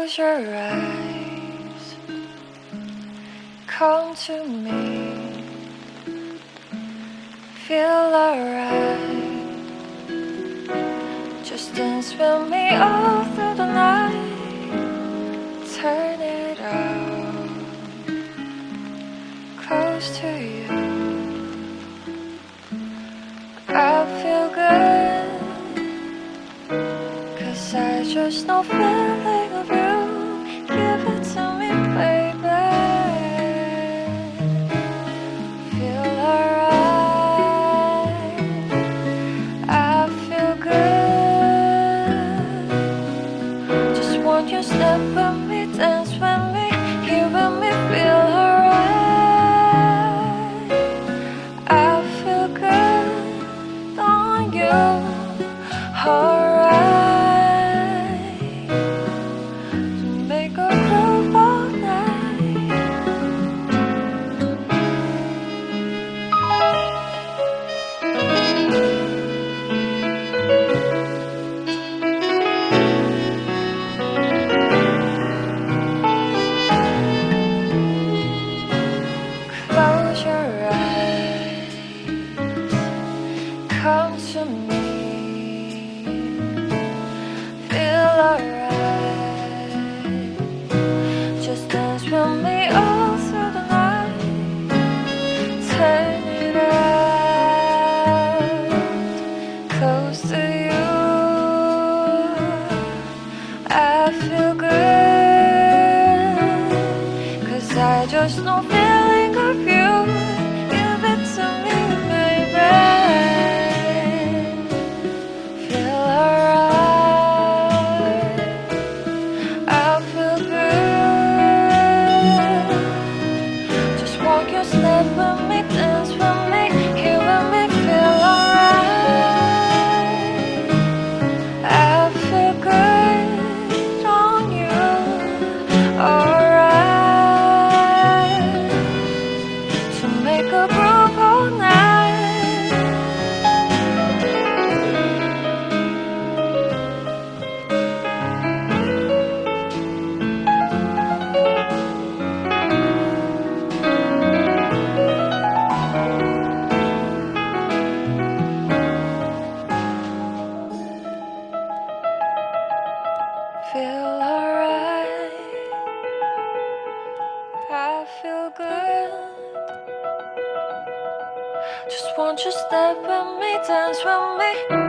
Close your eyes, come to me, feel alright. Just dance with me all through the night, turn it out, close to you. I feel good, I just know feeling of you. Give it to me, baby. Feel alright. I feel good. Just want you step with me, dance with me, come to me, feel alright. Just dance with me all through the night, turn it out, close to you. I feel good, cause I just know make me feel alright. I feel good on you, alright. To make a groove Feel alright. I feel good. Just want you to step with me, dance with me.